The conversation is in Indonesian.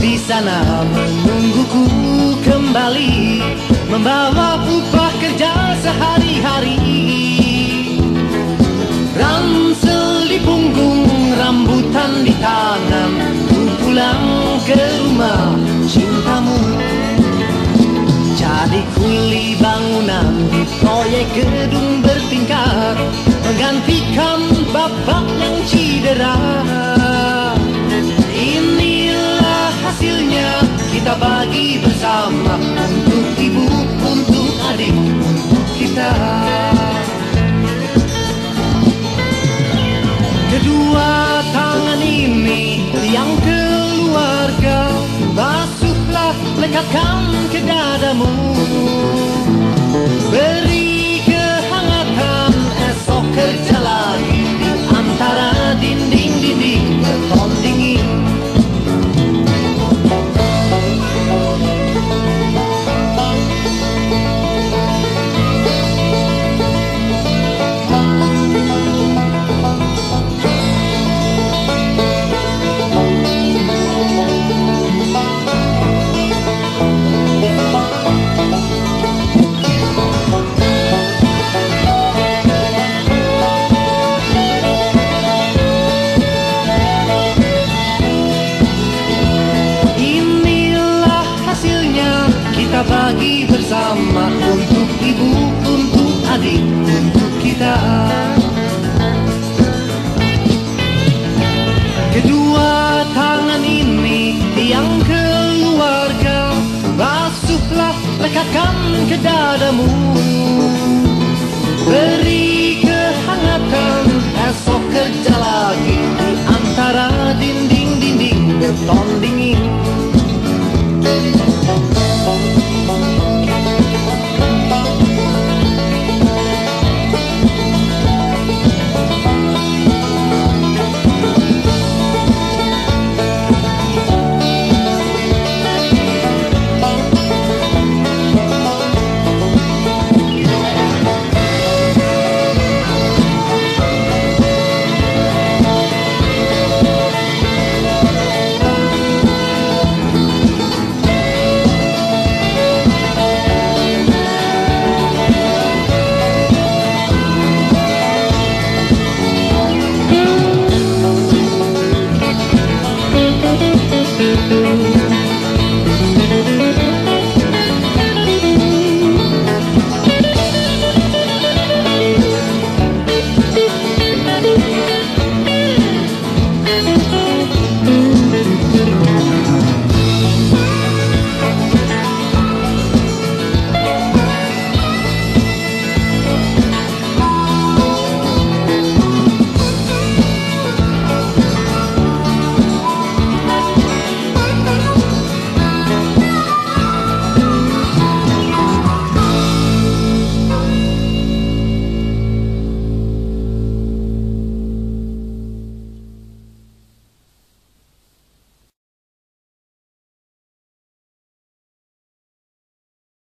di sana menungguku kembali membawa upah kerja sehari-hari. Ransel di punggung rambutan di tangan ku pulang ke rumah cintamu. Jadi kuli bangunan di proyek gedung bertingkat menggantikan bapak yang cedera basuhlah lekatkan ke dadamu keluarga Basuhlah, lekatkan ke dadamu. Beri kehangatan esok kerja lagi Di antara dinding-dinding beton